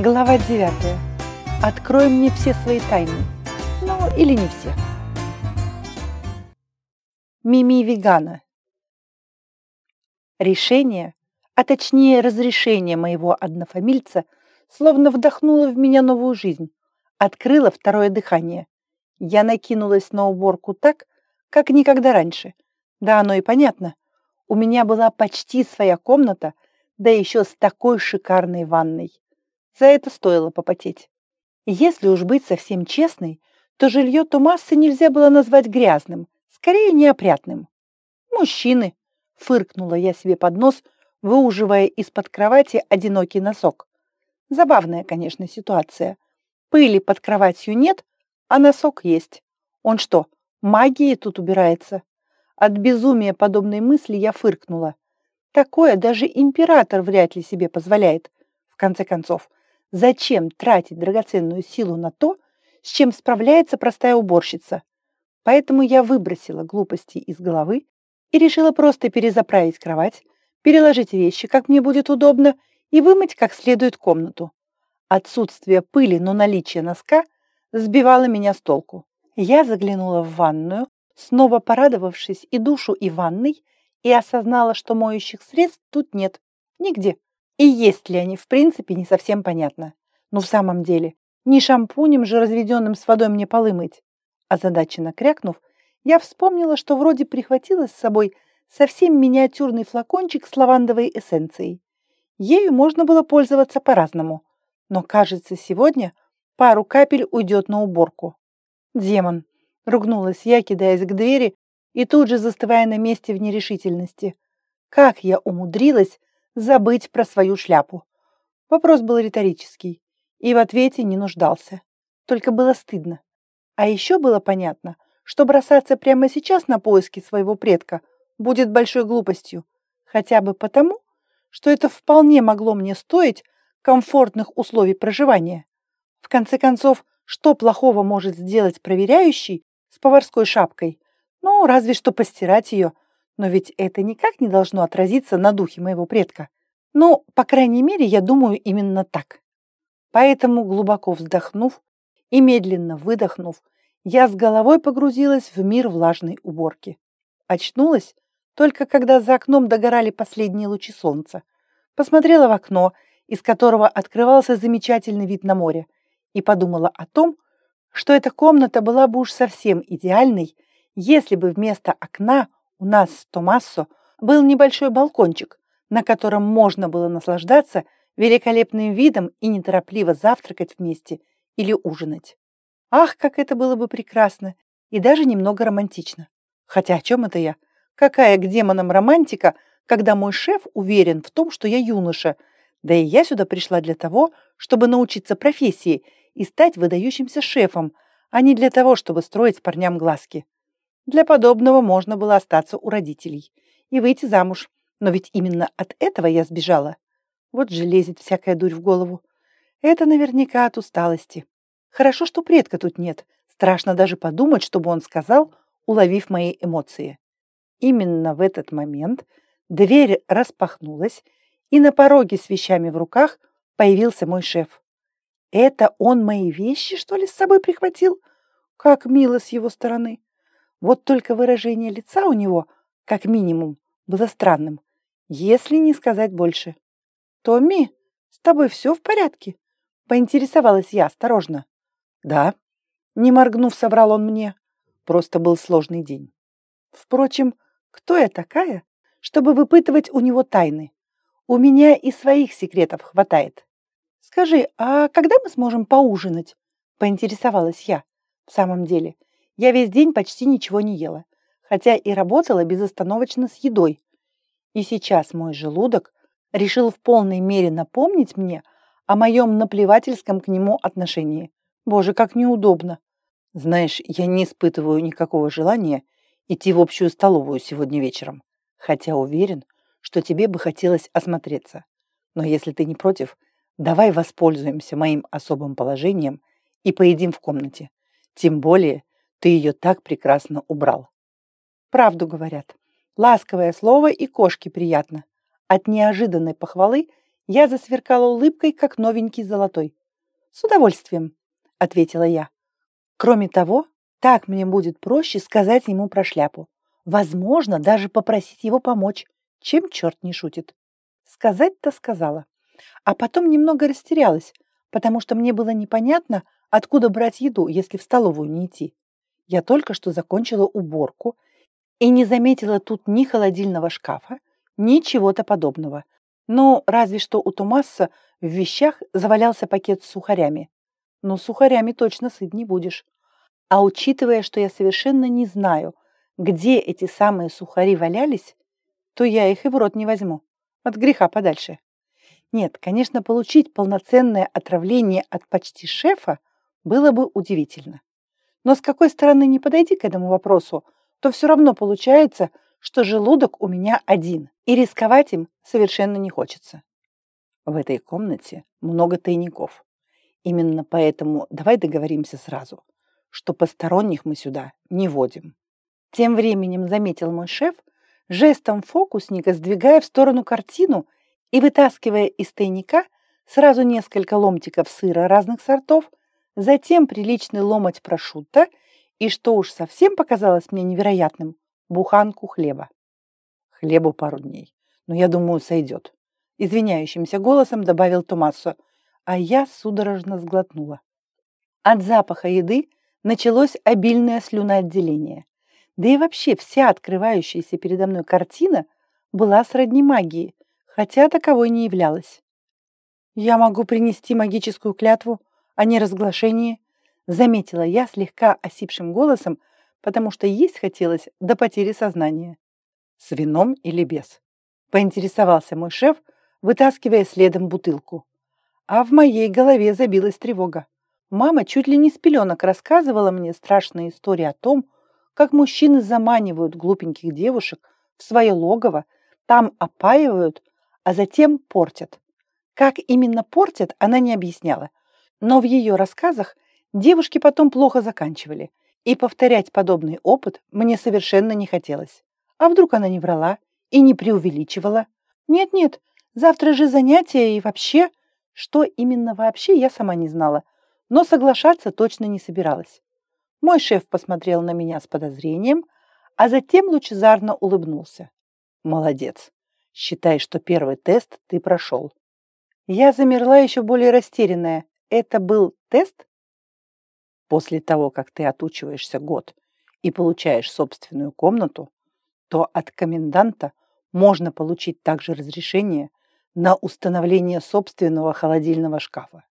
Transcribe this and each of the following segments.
Глава 9. Открой мне все свои тайны. Ну, или не все. Мими вегана. Решение, а точнее разрешение моего однофамильца, словно вдохнуло в меня новую жизнь, открыло второе дыхание. Я накинулась на уборку так, как никогда раньше. Да, оно и понятно. У меня была почти своя комната, да еще с такой шикарной ванной. За это стоило попотеть. Если уж быть совсем честной, то жилье Томаса нельзя было назвать грязным, скорее неопрятным. «Мужчины!» — фыркнула я себе под нос, выуживая из-под кровати одинокий носок. Забавная, конечно, ситуация. Пыли под кроватью нет, а носок есть. Он что, магией тут убирается? От безумия подобной мысли я фыркнула. Такое даже император вряд ли себе позволяет. В конце концов, Зачем тратить драгоценную силу на то, с чем справляется простая уборщица? Поэтому я выбросила глупости из головы и решила просто перезаправить кровать, переложить вещи, как мне будет удобно, и вымыть как следует комнату. Отсутствие пыли, но наличие носка сбивало меня с толку. Я заглянула в ванную, снова порадовавшись и душу, и ванной, и осознала, что моющих средств тут нет. Нигде. И есть ли они в принципе, не совсем понятно. Но в самом деле, не шампунем же, разведенным с водой, мне полы мыть. Озадаченно крякнув, я вспомнила, что вроде прихватила с собой совсем миниатюрный флакончик с лавандовой эссенцией. Ею можно было пользоваться по-разному. Но, кажется, сегодня пару капель уйдет на уборку. «Демон!» — ругнулась я, кидаясь к двери и тут же застывая на месте в нерешительности. Как я умудрилась забыть про свою шляпу. Вопрос был риторический и в ответе не нуждался. Только было стыдно. А еще было понятно, что бросаться прямо сейчас на поиски своего предка будет большой глупостью, хотя бы потому, что это вполне могло мне стоить комфортных условий проживания. В конце концов, что плохого может сделать проверяющий с поварской шапкой? Ну, разве что постирать ее – но ведь это никак не должно отразиться на духе моего предка. Ну, по крайней мере, я думаю именно так. Поэтому, глубоко вздохнув и медленно выдохнув, я с головой погрузилась в мир влажной уборки. Очнулась только когда за окном догорали последние лучи солнца. Посмотрела в окно, из которого открывался замечательный вид на море, и подумала о том, что эта комната была бы уж совсем идеальной, если бы вместо окна у нас с Томассо был небольшой балкончик, на котором можно было наслаждаться великолепным видом и неторопливо завтракать вместе или ужинать. Ах, как это было бы прекрасно и даже немного романтично. Хотя о чем это я? Какая к демонам романтика, когда мой шеф уверен в том, что я юноша, да и я сюда пришла для того, чтобы научиться профессии и стать выдающимся шефом, а не для того, чтобы строить парням глазки. Для подобного можно было остаться у родителей и выйти замуж. Но ведь именно от этого я сбежала. Вот же лезет всякая дурь в голову. Это наверняка от усталости. Хорошо, что предка тут нет. Страшно даже подумать, чтобы он сказал, уловив мои эмоции. Именно в этот момент дверь распахнулась, и на пороге с вещами в руках появился мой шеф. Это он мои вещи, что ли, с собой прихватил? Как мило с его стороны. Вот только выражение лица у него, как минимум, было странным, если не сказать больше. «Томми, с тобой все в порядке?» Поинтересовалась я осторожно. «Да», — не моргнув, соврал он мне. Просто был сложный день. Впрочем, кто я такая, чтобы выпытывать у него тайны? У меня и своих секретов хватает. Скажи, а когда мы сможем поужинать? Поинтересовалась я. В самом деле, я весь день почти ничего не ела, хотя и работала безостановочно с едой. И сейчас мой желудок решил в полной мере напомнить мне о моем наплевательском к нему отношении. Боже, как неудобно. Знаешь, я не испытываю никакого желания идти в общую столовую сегодня вечером, хотя уверен, что тебе бы хотелось осмотреться. Но если ты не против, давай воспользуемся моим особым положением и поедим в комнате. Тем более, ты ее так прекрасно убрал. Правду говорят. Ласковое слово и кошке приятно. От неожиданной похвалы Я засверкала улыбкой, как новенький золотой. «С удовольствием», — ответила я. «Кроме того, так мне будет проще сказать ему про шляпу. Возможно, даже попросить его помочь, чем черт не шутит». Сказать-то сказала. А потом немного растерялась, потому что мне было непонятно, откуда брать еду, если в столовую не идти. Я только что закончила уборку и не заметила тут ни холодильного шкафа, ни чего-то подобного. Ну, разве что у Томаса в вещах завалялся пакет с сухарями. Но сухарями точно сыт не будешь. А учитывая, что я совершенно не знаю, где эти самые сухари валялись, то я их и в рот не возьму. От греха подальше. Нет, конечно, получить полноценное отравление от почти шефа было бы удивительно. Но с какой стороны не подойти к этому вопросу, то все равно получается, что желудок у меня один, и рисковать им совершенно не хочется. В этой комнате много тайников. Именно поэтому давай договоримся сразу, что посторонних мы сюда не водим. Тем временем заметил мой шеф, жестом фокусника сдвигая в сторону картину и вытаскивая из тайника сразу несколько ломтиков сыра разных сортов, затем приличный ломоть прошутто и, что уж совсем показалось мне невероятным, буханку хлеба. Хлебу пару дней, но я думаю, сойдет. Извиняющимся голосом добавил Томасо, а я судорожно сглотнула. От запаха еды началось обильное слюноотделение. Да и вообще вся открывающаяся передо мной картина была сродни магии, хотя таковой не являлась. «Я могу принести магическую клятву о неразглашении», заметила я слегка осипшим голосом, потому что есть хотелось до потери сознания. «С вином или без?» — поинтересовался мой шеф, вытаскивая следом бутылку. А в моей голове забилась тревога. Мама чуть ли не с пеленок рассказывала мне страшные истории о том, как мужчины заманивают глупеньких девушек в свое логово, там опаивают, а затем портят. Как именно портят, она не объясняла. Но в ее рассказах девушки потом плохо заканчивали, и повторять подобный опыт мне совершенно не хотелось. А вдруг она не врала и не преувеличивала? Нет-нет, завтра же занятия и вообще... Что именно вообще, я сама не знала, но соглашаться точно не собиралась. Мой шеф посмотрел на меня с подозрением, а затем лучезарно улыбнулся. «Молодец. Считай, что первый тест ты прошел». Я замерла еще более растерянная. Это был тест? После того, как ты отучиваешься год и получаешь собственную комнату, то от коменданта можно получить также разрешение на установление собственного холодильного шкафа.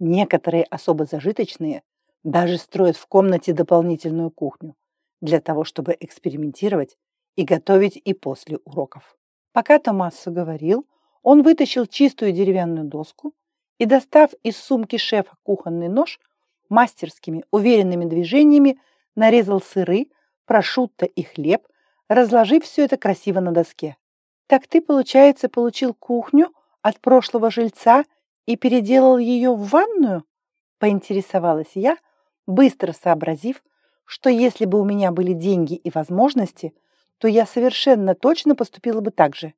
Некоторые особо зажиточные даже строят в комнате дополнительную кухню для того, чтобы экспериментировать и готовить и после уроков. Пока Томасо говорил, он вытащил чистую деревянную доску и, достав из сумки шефа кухонный нож, мастерскими, уверенными движениями нарезал сыры, прошутто и хлеб, разложив все это красиво на доске. «Так ты, получается, получил кухню от прошлого жильца и переделал ее в ванную?» – поинтересовалась я, быстро сообразив, что если бы у меня были деньги и возможности, то я совершенно точно поступила бы так же.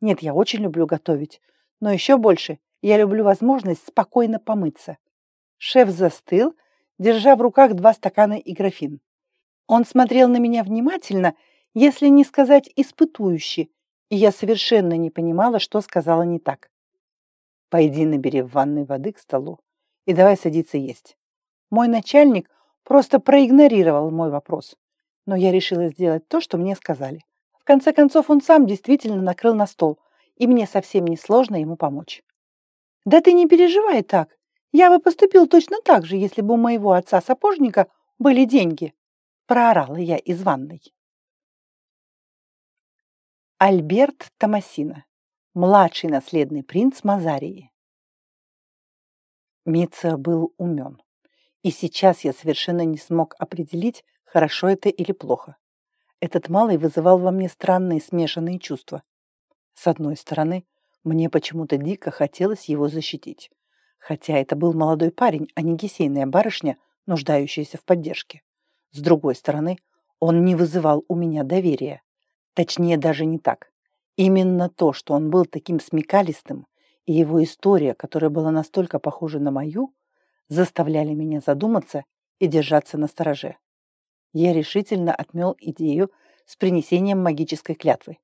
Нет, я очень люблю готовить, но еще больше я люблю возможность спокойно помыться. Шеф застыл, держа в руках два стакана и графин. Он смотрел на меня внимательно, если не сказать испытующе, и я совершенно не понимала, что сказала не так. «Пойди набери в ванной воды к столу и давай садиться есть». Мой начальник просто проигнорировал мой вопрос, но я решила сделать то, что мне сказали. В конце концов, он сам действительно накрыл на стол, и мне совсем не сложно ему помочь. «Да ты не переживай так. Я бы поступил точно так же, если бы у моего отца-сапожника были деньги», проорала я из ванной. Альберт Томасина, младший наследный принц Мазарии. Мица был умен, и сейчас я совершенно не смог определить, хорошо это или плохо. Этот малый вызывал во мне странные смешанные чувства. С одной стороны, мне почему-то дико хотелось его защитить, хотя это был молодой парень, а не гисейная барышня, нуждающаяся в поддержке. С другой стороны, он не вызывал у меня доверия. Точнее, даже не так. Именно то, что он был таким смекалистым и его история, которая была настолько похожа на мою, заставляли меня задуматься и держаться на стороже. Я решительно отмел идею с принесением магической клятвы.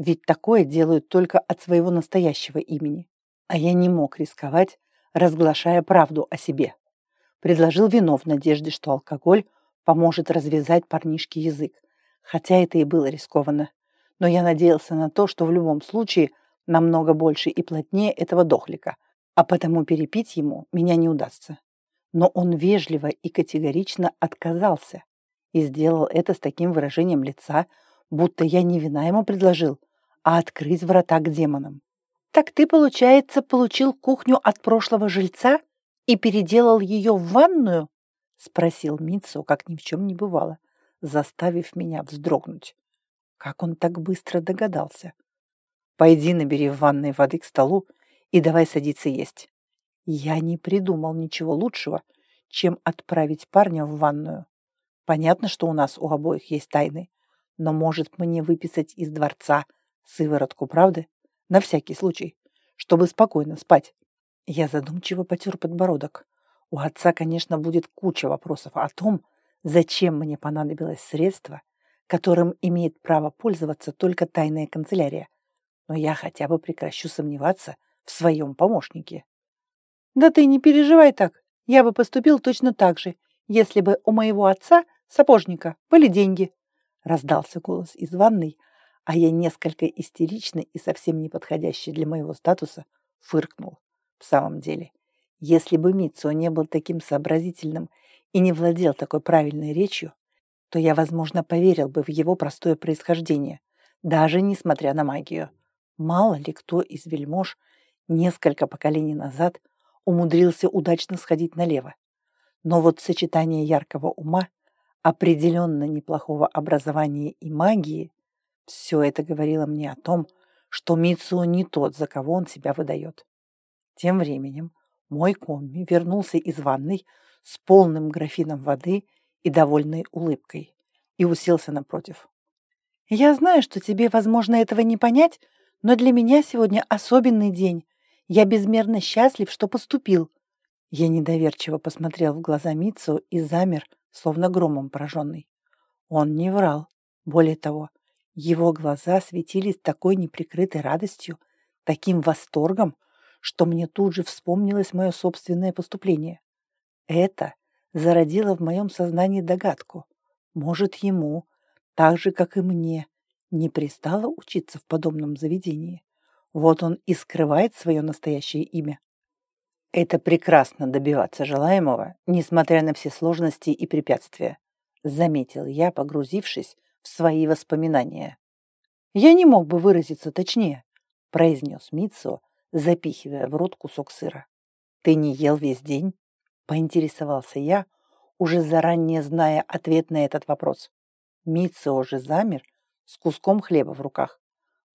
Ведь такое делают только от своего настоящего имени. А я не мог рисковать, разглашая правду о себе. Предложил вино в надежде, что алкоголь поможет развязать парнишке язык, хотя это и было рискованно. Но я надеялся на то, что в любом случае намного больше и плотнее этого дохлика, а потому перепить ему меня не удастся. Но он вежливо и категорично отказался и сделал это с таким выражением лица, будто я не вина ему предложил, а открыть врата к демонам. «Так ты, получается, получил кухню от прошлого жильца и переделал ее в ванную?» — спросил Митсо, как ни в чем не бывало, заставив меня вздрогнуть. Как он так быстро догадался? Пойди набери в ванной воды к столу и давай садиться есть. Я не придумал ничего лучшего, чем отправить парня в ванную. Понятно, что у нас у обоих есть тайны, но может мне выписать из дворца сыворотку правды? На всякий случай, чтобы спокойно спать. Я задумчиво потер подбородок. У отца, конечно, будет куча вопросов о том, зачем мне понадобилось средство, которым имеет право пользоваться только тайная канцелярия но я хотя бы прекращу сомневаться в своем помощнике. Да ты не переживай так. Я бы поступил точно так же, если бы у моего отца, сапожника, были деньги. Раздался голос из ванной, а я несколько истерично и совсем неподходящий для моего статуса фыркнул. В самом деле, если бы Митсо не был таким сообразительным и не владел такой правильной речью, то я, возможно, поверил бы в его простое происхождение, даже несмотря на магию. Мало ли кто из вельмож несколько поколений назад умудрился удачно сходить налево. Но вот сочетание яркого ума, определенно неплохого образования и магии, все это говорило мне о том, что Митсуо не тот, за кого он себя выдает. Тем временем мой комми вернулся из ванной с полным графином воды и довольной улыбкой и уселся напротив. «Я знаю, что тебе, возможно, этого не понять, но для меня сегодня особенный день. Я безмерно счастлив, что поступил. Я недоверчиво посмотрел в глаза Митсу и замер, словно громом пораженный. Он не врал. Более того, его глаза светились такой неприкрытой радостью, таким восторгом, что мне тут же вспомнилось мое собственное поступление. Это зародило в моем сознании догадку. Может, ему, так же, как и мне, не пристало учиться в подобном заведении. Вот он и скрывает свое настоящее имя. Это прекрасно добиваться желаемого, несмотря на все сложности и препятствия, заметил я, погрузившись в свои воспоминания. Я не мог бы выразиться точнее, произнес Митсо, запихивая в рот кусок сыра. Ты не ел весь день? Поинтересовался я, уже заранее зная ответ на этот вопрос. Митсо уже замер, с куском хлеба в руках.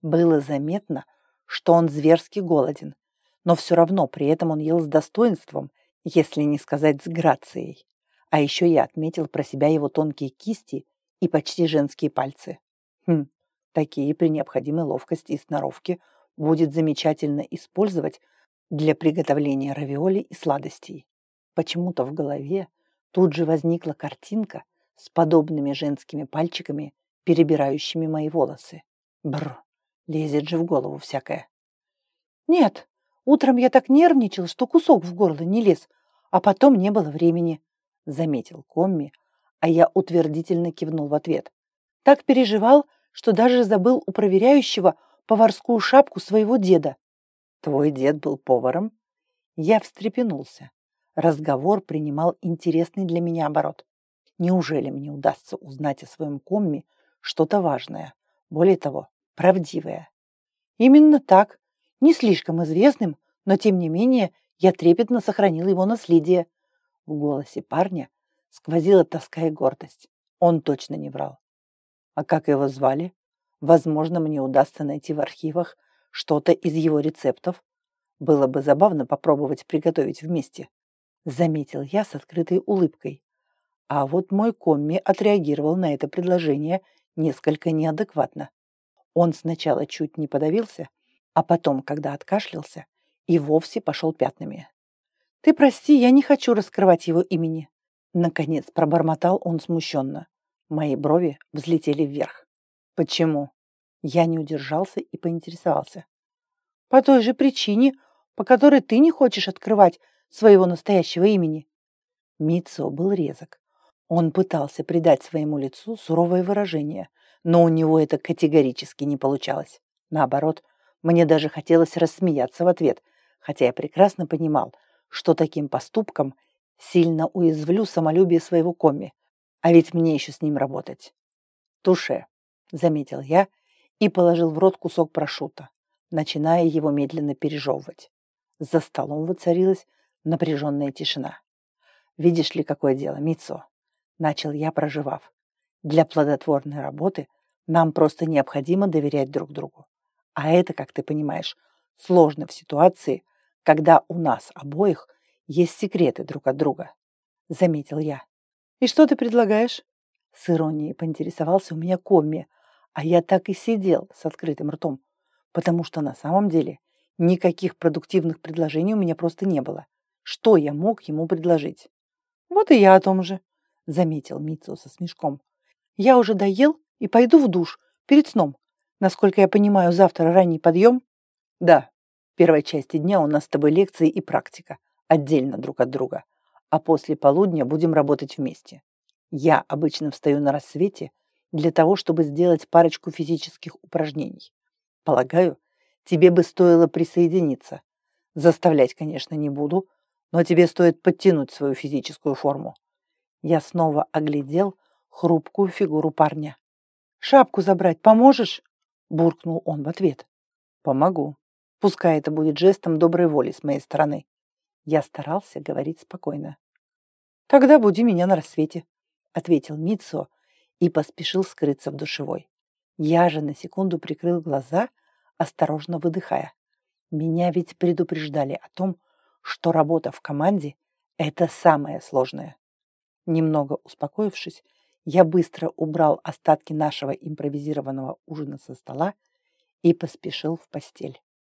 Было заметно, что он зверски голоден, но все равно при этом он ел с достоинством, если не сказать с грацией. А еще я отметил про себя его тонкие кисти и почти женские пальцы. Хм, такие при необходимой ловкости и сноровке будет замечательно использовать для приготовления равиоли и сладостей. Почему-то в голове тут же возникла картинка с подобными женскими пальчиками перебирающими мои волосы. Бр, лезет же в голову всякое. Нет, утром я так нервничал, что кусок в горло не лез, а потом не было времени, заметил Комми, а я утвердительно кивнул в ответ. Так переживал, что даже забыл у проверяющего поварскую шапку своего деда. Твой дед был поваром? Я встрепенулся. Разговор принимал интересный для меня оборот. Неужели мне удастся узнать о своем комме что-то важное, более того, правдивое. Именно так, не слишком известным, но тем не менее я трепетно сохранил его наследие. В голосе парня сквозила тоска и гордость. Он точно не врал. А как его звали? Возможно, мне удастся найти в архивах что-то из его рецептов. Было бы забавно попробовать приготовить вместе. Заметил я с открытой улыбкой. А вот мой комми отреагировал на это предложение несколько неадекватно. Он сначала чуть не подавился, а потом, когда откашлялся, и вовсе пошел пятнами. «Ты прости, я не хочу раскрывать его имени», наконец пробормотал он смущенно. Мои брови взлетели вверх. «Почему?» Я не удержался и поинтересовался. «По той же причине, по которой ты не хочешь открывать своего настоящего имени». Митсо был резок. Он пытался придать своему лицу суровое выражение, но у него это категорически не получалось. Наоборот, мне даже хотелось рассмеяться в ответ, хотя я прекрасно понимал, что таким поступком сильно уязвлю самолюбие своего коми, а ведь мне еще с ним работать. «Туше», — заметил я и положил в рот кусок прошута, начиная его медленно пережевывать. За столом воцарилась напряженная тишина. «Видишь ли, какое дело, Мицо?» начал я, проживав. Для плодотворной работы нам просто необходимо доверять друг другу. А это, как ты понимаешь, сложно в ситуации, когда у нас обоих есть секреты друг от друга, заметил я. И что ты предлагаешь? С иронией поинтересовался у меня Комми, а я так и сидел с открытым ртом, потому что на самом деле никаких продуктивных предложений у меня просто не было. Что я мог ему предложить? Вот и я о том же, — заметил Митсо со смешком. «Я уже доел и пойду в душ перед сном. Насколько я понимаю, завтра ранний подъем?» «Да. В первой части дня у нас с тобой лекции и практика, отдельно друг от друга. А после полудня будем работать вместе. Я обычно встаю на рассвете для того, чтобы сделать парочку физических упражнений. Полагаю, тебе бы стоило присоединиться. Заставлять, конечно, не буду, но тебе стоит подтянуть свою физическую форму. Я снова оглядел хрупкую фигуру парня. «Шапку забрать поможешь?» – буркнул он в ответ. «Помогу. Пускай это будет жестом доброй воли с моей стороны». Я старался говорить спокойно. «Тогда буди меня на рассвете», – ответил Митсо и поспешил скрыться в душевой. Я же на секунду прикрыл глаза, осторожно выдыхая. Меня ведь предупреждали о том, что работа в команде – это самое сложное. Немного успокоившись, я быстро убрал остатки нашего импровизированного ужина со стола и поспешил в постель.